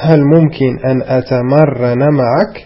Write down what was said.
هل ممكن أن أتمرن معك؟